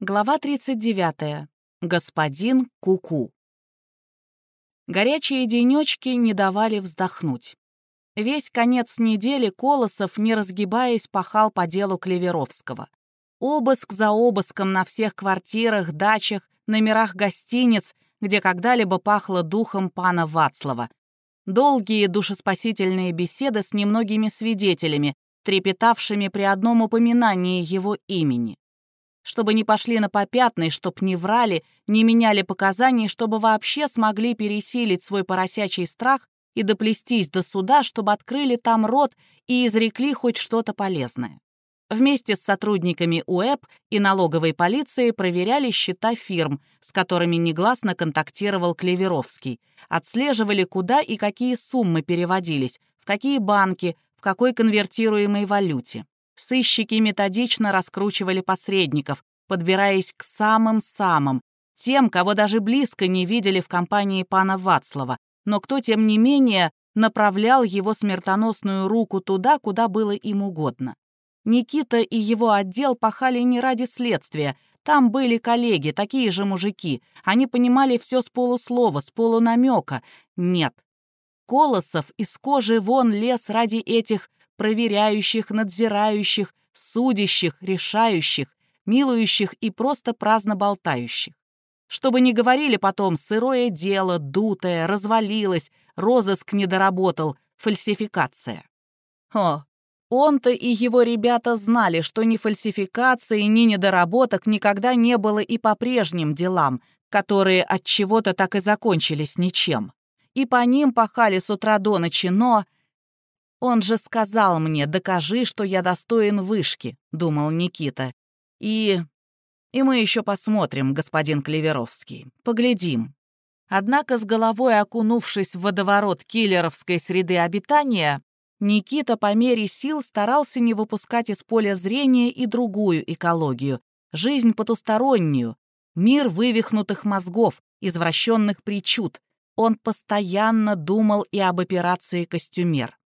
Глава 39. Господин Куку. -ку. Горячие денечки не давали вздохнуть. Весь конец недели Колосов, не разгибаясь, пахал по делу Клеверовского. Обыск за обыском на всех квартирах, дачах, номерах гостиниц, где когда-либо пахло духом пана Вацлава. Долгие душеспасительные беседы с немногими свидетелями, трепетавшими при одном упоминании его имени чтобы не пошли на попятный, чтоб не врали, не меняли показаний, чтобы вообще смогли пересилить свой поросячий страх и доплестись до суда, чтобы открыли там рот и изрекли хоть что-то полезное. Вместе с сотрудниками УЭП и налоговой полиции проверяли счета фирм, с которыми негласно контактировал Клеверовский, отслеживали, куда и какие суммы переводились, в какие банки, в какой конвертируемой валюте. Сыщики методично раскручивали посредников, подбираясь к самым-самым, тем, кого даже близко не видели в компании пана Вацлава, но кто, тем не менее, направлял его смертоносную руку туда, куда было им угодно. Никита и его отдел пахали не ради следствия, там были коллеги, такие же мужики. Они понимали все с полуслова, с полунамека. Нет. Колосов из кожи вон лез ради этих проверяющих, надзирающих, судящих, решающих, милующих и просто праздно болтающих. Чтобы не говорили потом «сырое дело», «дутое», «развалилось», «розыск не доработал», «фальсификация». О, он-то и его ребята знали, что ни фальсификации, ни недоработок никогда не было и по прежним делам, которые от чего-то так и закончились ничем. И по ним пахали с утра до ночи, но «Он же сказал мне, докажи, что я достоин вышки», — думал Никита. «И... и мы еще посмотрим, господин Клеверовский. Поглядим». Однако с головой окунувшись в водоворот киллеровской среды обитания, Никита по мере сил старался не выпускать из поля зрения и другую экологию, жизнь потустороннюю, мир вывихнутых мозгов, извращенных причуд. Он постоянно думал и об операции «Костюмер».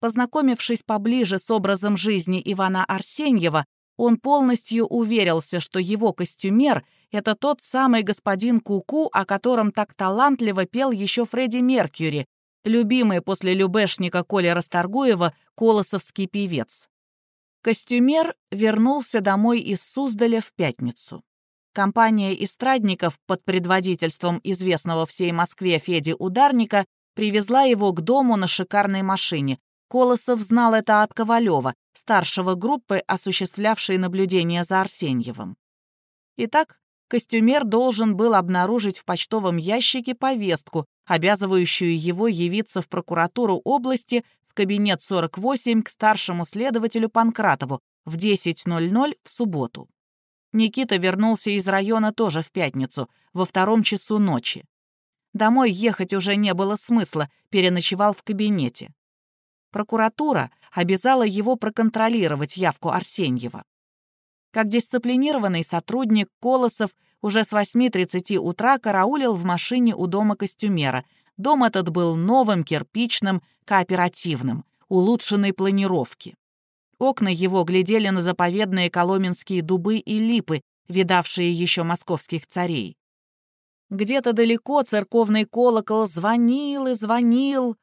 Познакомившись поближе с образом жизни Ивана Арсеньева, он полностью уверился, что его костюмер — это тот самый господин Куку, -ку, о котором так талантливо пел еще Фредди Меркьюри, любимый после любешника Коля Расторгуева колосовский певец. Костюмер вернулся домой из Суздаля в пятницу. Компания эстрадников под предводительством известного всей Москве Феди Ударника привезла его к дому на шикарной машине, Колосов знал это от Ковалева, старшего группы, осуществлявшей наблюдение за Арсеньевым. Итак, костюмер должен был обнаружить в почтовом ящике повестку, обязывающую его явиться в прокуратуру области в кабинет 48 к старшему следователю Панкратову в 10.00 в субботу. Никита вернулся из района тоже в пятницу, во втором часу ночи. Домой ехать уже не было смысла, переночевал в кабинете. Прокуратура обязала его проконтролировать явку Арсеньева. Как дисциплинированный сотрудник, Колосов уже с 8.30 утра караулил в машине у дома костюмера. Дом этот был новым, кирпичным, кооперативным, улучшенной планировки. Окна его глядели на заповедные коломенские дубы и липы, видавшие еще московских царей. Где-то далеко церковный колокол звонил и звонил,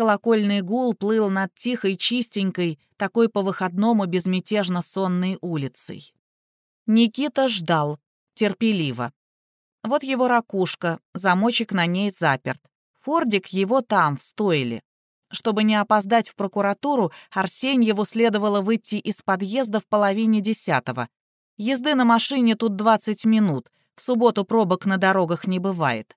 Колокольный гул плыл над тихой, чистенькой, такой по-выходному безмятежно сонной улицей. Никита ждал, терпеливо. Вот его ракушка, замочек на ней заперт. Фордик его там, в стойле. Чтобы не опоздать в прокуратуру, Арсеньеву следовало выйти из подъезда в половине десятого. Езды на машине тут 20 минут, в субботу пробок на дорогах не бывает.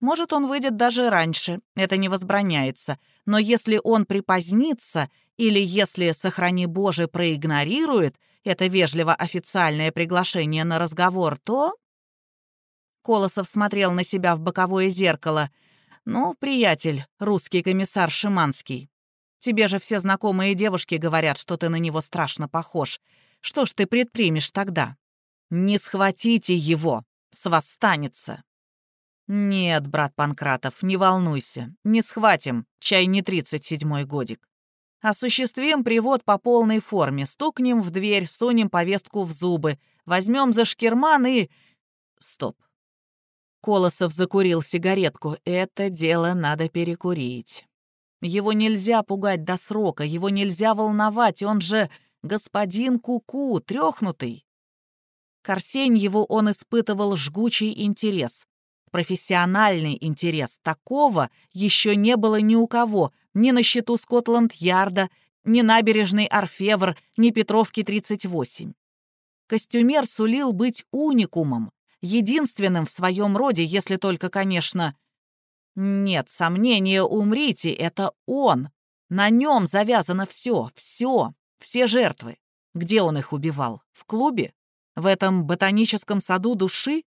Может, он выйдет даже раньше, это не возбраняется. Но если он припозднится или если, сохрани Боже, проигнорирует это вежливо официальное приглашение на разговор, то... Колосов смотрел на себя в боковое зеркало. «Ну, приятель, русский комиссар Шиманский, тебе же все знакомые девушки говорят, что ты на него страшно похож. Что ж ты предпримешь тогда? Не схватите его, свостанется!» «Нет, брат Панкратов, не волнуйся, не схватим, чай не тридцать седьмой годик. Осуществим привод по полной форме, стукнем в дверь, сунем повестку в зубы, Возьмем за шкирман и... Стоп. Колосов закурил сигаретку. Это дело надо перекурить. Его нельзя пугать до срока, его нельзя волновать, он же господин Куку, -ку, трехнутый. К Арсеньеву он испытывал жгучий интерес. Профессиональный интерес. Такого еще не было ни у кого, ни на счету Скотланд-Ярда, ни набережной Орфевр, ни Петровки 38. Костюмер сулил быть уникумом, единственным в своем роде, если только, конечно... Нет, сомнения, умрите, это он. На нем завязано все, все, все жертвы. Где он их убивал? В клубе? В этом ботаническом саду души?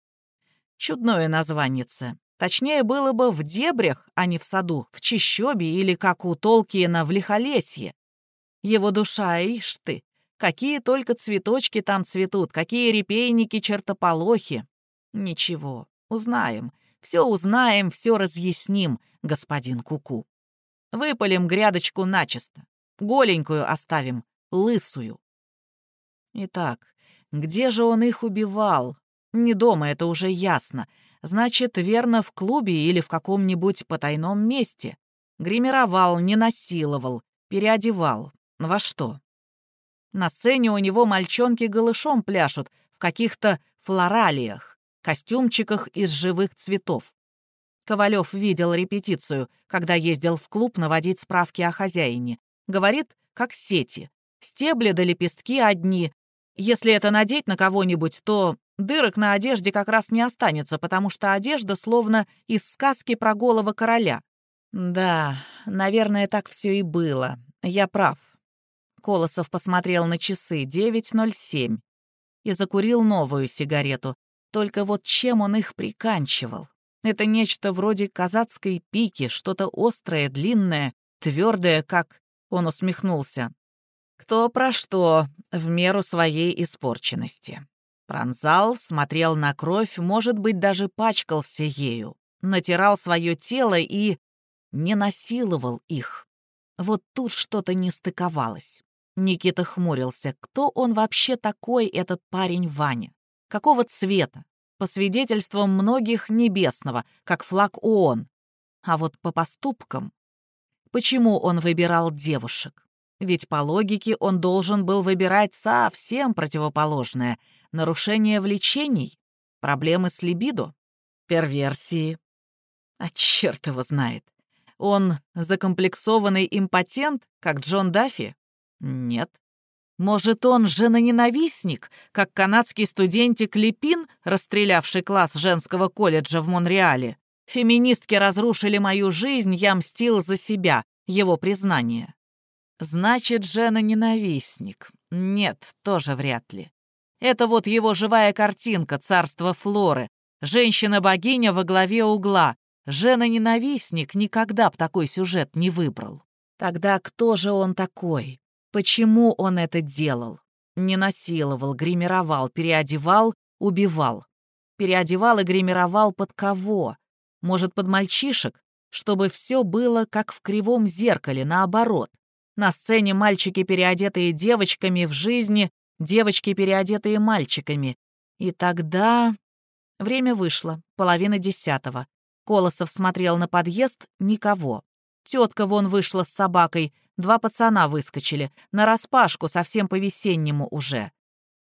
Чудное названице. Точнее, было бы в дебрях, а не в саду, в чищобе или, как у Толкиена, в лихолесье. Его душа, ишь ты, какие только цветочки там цветут, какие репейники, чертополохи. Ничего, узнаем, все узнаем, все разъясним, господин Куку. -ку. Выпалим грядочку начисто, голенькую оставим, лысую. Итак, где же он их убивал? Не дома, это уже ясно. Значит, верно, в клубе или в каком-нибудь потайном месте. Гримировал, не насиловал, переодевал. Во что? На сцене у него мальчонки голышом пляшут в каких-то флоралиях, костюмчиках из живых цветов. Ковалев видел репетицию, когда ездил в клуб наводить справки о хозяине. Говорит, как сети. Стебли да лепестки одни, если это надеть на кого-нибудь, то дырок на одежде как раз не останется, потому что одежда словно из сказки про голого короля. Да, наверное, так все и было. Я прав. Колосов посмотрел на часы 9.07 и закурил новую сигарету. Только вот чем он их приканчивал? Это нечто вроде казацкой пики, что-то острое, длинное, твердое, как... Он усмехнулся. Кто про что, в меру своей испорченности. Пронзал, смотрел на кровь, может быть, даже пачкался ею, натирал свое тело и не насиловал их. Вот тут что-то не стыковалось. Никита хмурился. Кто он вообще такой, этот парень Ваня? Какого цвета? По свидетельствам многих небесного, как флаг ООН. А вот по поступкам... Почему он выбирал девушек? Ведь по логике он должен был выбирать совсем противоположное. Нарушение влечений, проблемы с либидо, перверсии. А черт его знает. Он закомплексованный импотент, как Джон Даффи? Нет. Может, он женоненавистник, как канадский студентик Липин, расстрелявший класс женского колледжа в Монреале? Феминистки разрушили мою жизнь, я мстил за себя, его признание. Значит, Жена ненавистник. Нет, тоже вряд ли. Это вот его живая картинка царства Флоры. Женщина-богиня во главе угла. Жена-ненавистник никогда б такой сюжет не выбрал. Тогда кто же он такой? Почему он это делал? Не насиловал, гримировал, переодевал, убивал. Переодевал и гримировал под кого? Может, под мальчишек? Чтобы все было как в кривом зеркале, наоборот. На сцене мальчики, переодетые девочками, в жизни девочки, переодетые мальчиками. И тогда... Время вышло, половина десятого. Колосов смотрел на подъезд — никого. Тетка вон вышла с собакой, два пацана выскочили, нараспашку, совсем по-весеннему уже.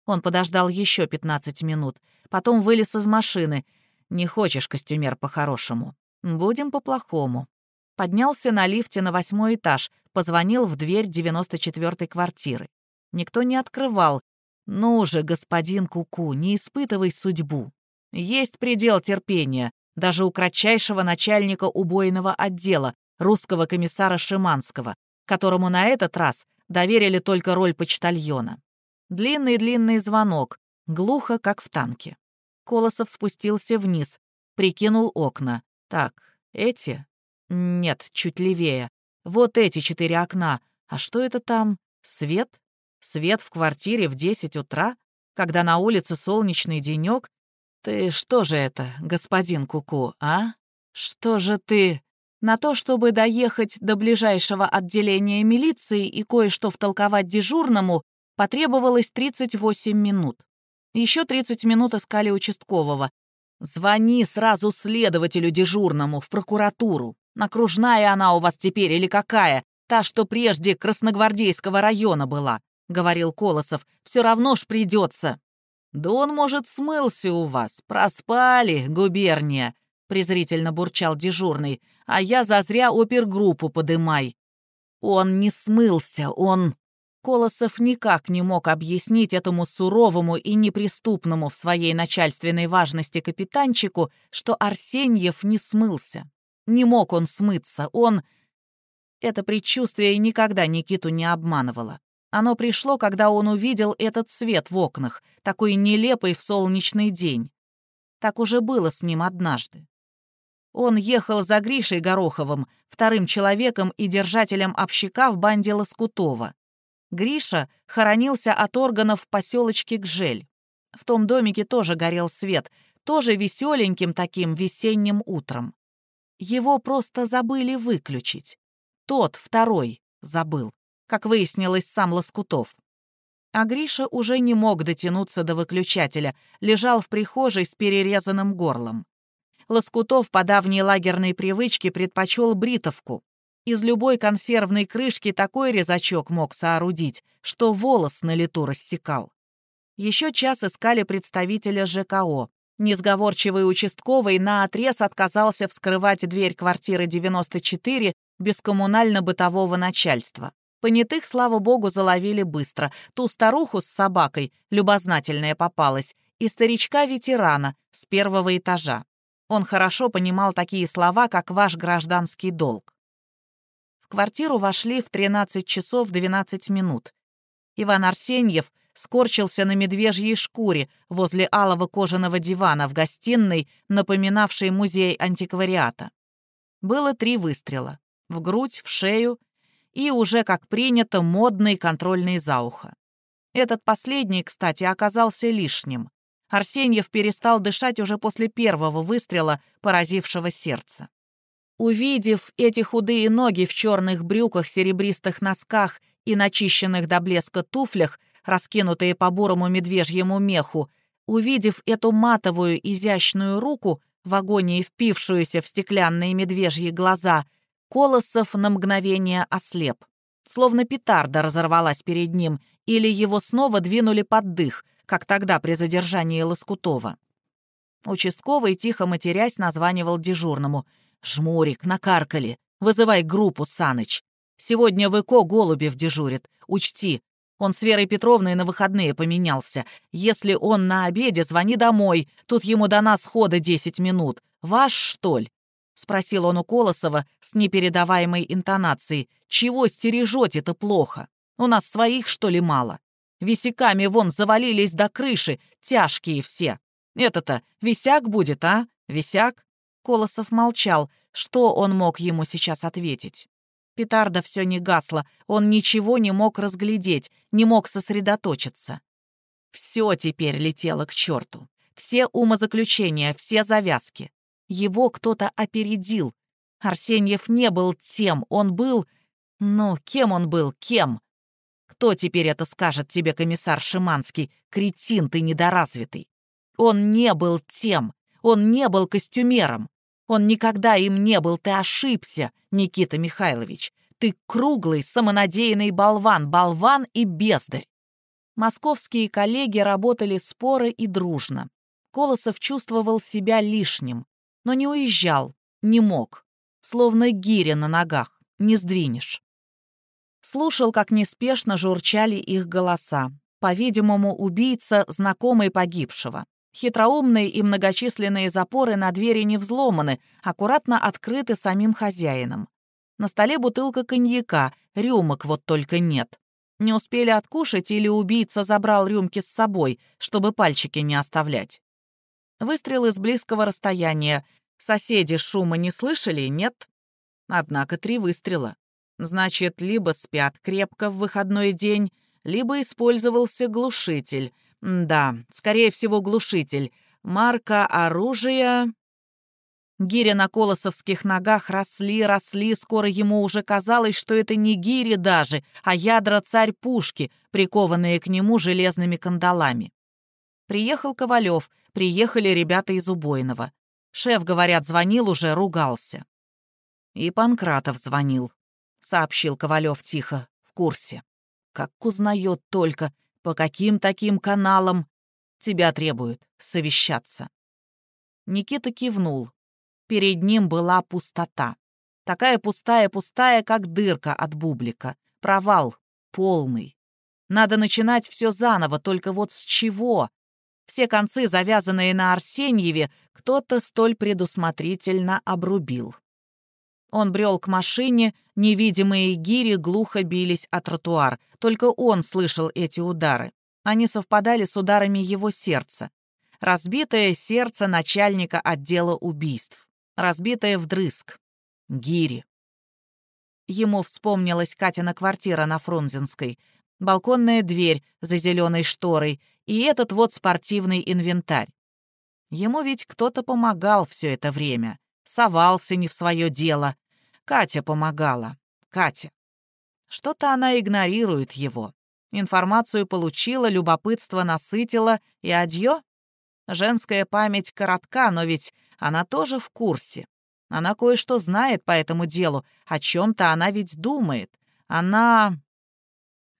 Он подождал еще пятнадцать минут, потом вылез из машины. «Не хочешь, костюмер, по-хорошему? Будем по-плохому». Поднялся на лифте на восьмой этаж, позвонил в дверь 94-й квартиры. Никто не открывал. «Ну же, господин Куку, -ку, не испытывай судьбу. Есть предел терпения, даже у кратчайшего начальника убойного отдела, русского комиссара Шиманского, которому на этот раз доверили только роль почтальона. Длинный-длинный звонок, глухо, как в танке. Колосов спустился вниз, прикинул окна. Так, эти? Нет, чуть левее. Вот эти четыре окна. А что это там? Свет? Свет в квартире в 10 утра? Когда на улице солнечный денёк? Ты что же это, господин Куку, а? Что же ты... На то, чтобы доехать до ближайшего отделения милиции и кое-что втолковать дежурному, потребовалось 38 минут. Еще 30 минут искали участкового. «Звони сразу следователю дежурному в прокуратуру. Окружная она у вас теперь или какая? Та, что прежде Красногвардейского района была», — говорил Колосов. «Все равно ж придется». «Да он, может, смылся у вас. Проспали, губерния», — презрительно бурчал дежурный. «А я зазря опергруппу подымай». «Он не смылся, он...» Колосов никак не мог объяснить этому суровому и неприступному в своей начальственной важности капитанчику, что Арсеньев не смылся. Не мог он смыться, он... Это предчувствие никогда Никиту не обманывало. Оно пришло, когда он увидел этот свет в окнах, такой нелепый в солнечный день. Так уже было с ним однажды. Он ехал за Гришей Гороховым, вторым человеком и держателем общака в банде Лоскутова. Гриша хоронился от органов в поселочке Гжель. В том домике тоже горел свет, тоже веселеньким таким весенним утром. Его просто забыли выключить. Тот, второй, забыл, как выяснилось сам Лоскутов. А Гриша уже не мог дотянуться до выключателя, лежал в прихожей с перерезанным горлом. Лоскутов по давней лагерной привычке предпочел бритовку, из любой консервной крышки такой резачок мог соорудить, что волос на лету рассекал. Еще час искали представителя ЖКО. Несговорчивый участковый наотрез отказался вскрывать дверь квартиры 94 без коммунально-бытового начальства. Понятых, слава богу, заловили быстро. Ту старуху с собакой, любознательная попалась, и старичка-ветерана с первого этажа. Он хорошо понимал такие слова, как «ваш гражданский долг» квартиру вошли в 13 часов 12 минут. Иван Арсеньев скорчился на медвежьей шкуре возле алого кожаного дивана в гостиной, напоминавшей музей антиквариата. Было три выстрела — в грудь, в шею и уже, как принято, модный контрольный за ухо. Этот последний, кстати, оказался лишним. Арсеньев перестал дышать уже после первого выстрела, поразившего сердце. Увидев эти худые ноги в черных брюках, серебристых носках и начищенных до блеска туфлях, раскинутые по бурому медвежьему меху, увидев эту матовую изящную руку, в агонии впившуюся в стеклянные медвежьи глаза, Колосов на мгновение ослеп. Словно петарда разорвалась перед ним, или его снова двинули под дых, как тогда при задержании Лоскутова. Участковый, тихо матерясь, названивал дежурному — «Жмурик, накаркали. Вызывай группу, Саныч. Сегодня в ЭКО Голубев дежурит. Учти, он с Верой Петровной на выходные поменялся. Если он на обеде, звони домой. Тут ему до нас хода 10 минут. Ваш, что ли?» — спросил он у Колосова с непередаваемой интонацией. «Чего стережете-то плохо? У нас своих, что ли, мало? Висяками вон завалились до крыши, тяжкие все. Это-то висяк будет, а? Висяк?» Колосов молчал. Что он мог ему сейчас ответить? Петарда все не гасла, он ничего не мог разглядеть, не мог сосредоточиться. Все теперь летело к черту. Все умозаключения, все завязки. Его кто-то опередил. Арсеньев не был тем, он был... Ну, кем он был, кем? Кто теперь это скажет тебе, комиссар Шиманский? Кретин ты недоразвитый. Он не был тем, он не был костюмером. Он никогда им не был, ты ошибся, Никита Михайлович. Ты круглый, самонадеянный болван, болван и бездарь. Московские коллеги работали споры и дружно. Колосов чувствовал себя лишним, но не уезжал, не мог. Словно гиря на ногах, не сдвинешь. Слушал, как неспешно журчали их голоса. По-видимому, убийца, знакомый погибшего. Хитроумные и многочисленные запоры на двери не взломаны, аккуратно открыты самим хозяином. На столе бутылка коньяка, рюмок вот только нет. Не успели откушать или убийца забрал рюмки с собой, чтобы пальчики не оставлять. Выстрел из близкого расстояния. Соседи шума не слышали, нет? Однако три выстрела. Значит, либо спят крепко в выходной день, либо использовался глушитель — да, скорее всего, глушитель. Марка оружия... Гири на колосовских ногах росли, росли, скоро ему уже казалось, что это не гири даже, а ядра царь-пушки, прикованные к нему железными кандалами. Приехал Ковалев, приехали ребята из убойного. Шеф, говорят, звонил уже, ругался. И Панкратов звонил, сообщил Ковалев тихо, в курсе. Как узнает только, по каким таким каналам тебя требуют совещаться. Никита кивнул. Перед ним была пустота. Такая пустая-пустая, как дырка от бублика. Провал полный. Надо начинать все заново, только вот с чего? Все концы, завязанные на Арсеньеве, кто-то столь предусмотрительно обрубил. Он брел к машине, невидимые гири глухо бились о тротуар. Только он слышал эти удары. Они совпадали с ударами его сердца. Разбитое сердце начальника отдела убийств. Разбитое вдрызг. Гири. Ему вспомнилась Катина квартира на Фрунзенской, балконная дверь за зеленой шторой и этот вот спортивный инвентарь. Ему ведь кто-то помогал все это время, совался не в свое дело. Катя помогала. Катя. Что-то она игнорирует его. Информацию получила, любопытство насытило, и адьё? Женская память коротка, но ведь она тоже в курсе. Она кое-что знает по этому делу, о чем-то она ведь думает. Она...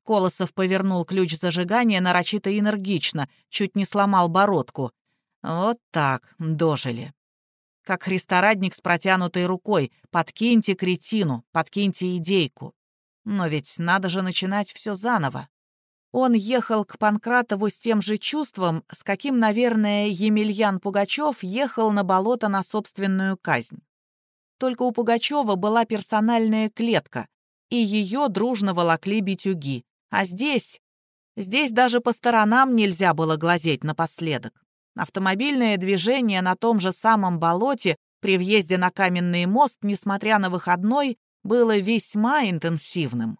Колосов повернул ключ зажигания нарочито энергично, чуть не сломал бородку. Вот так, дожили. Как христорадник с протянутой рукой. Подкиньте кретину, подкиньте идейку. Но ведь надо же начинать все заново. Он ехал к Панкратову с тем же чувством, с каким, наверное, Емельян Пугачев ехал на болото на собственную казнь. Только у Пугачева была персональная клетка, и ее дружно волокли битюги. А здесь... Здесь даже по сторонам нельзя было глазеть напоследок. Автомобильное движение на том же самом болоте при въезде на каменный мост, несмотря на выходной, было весьма интенсивным.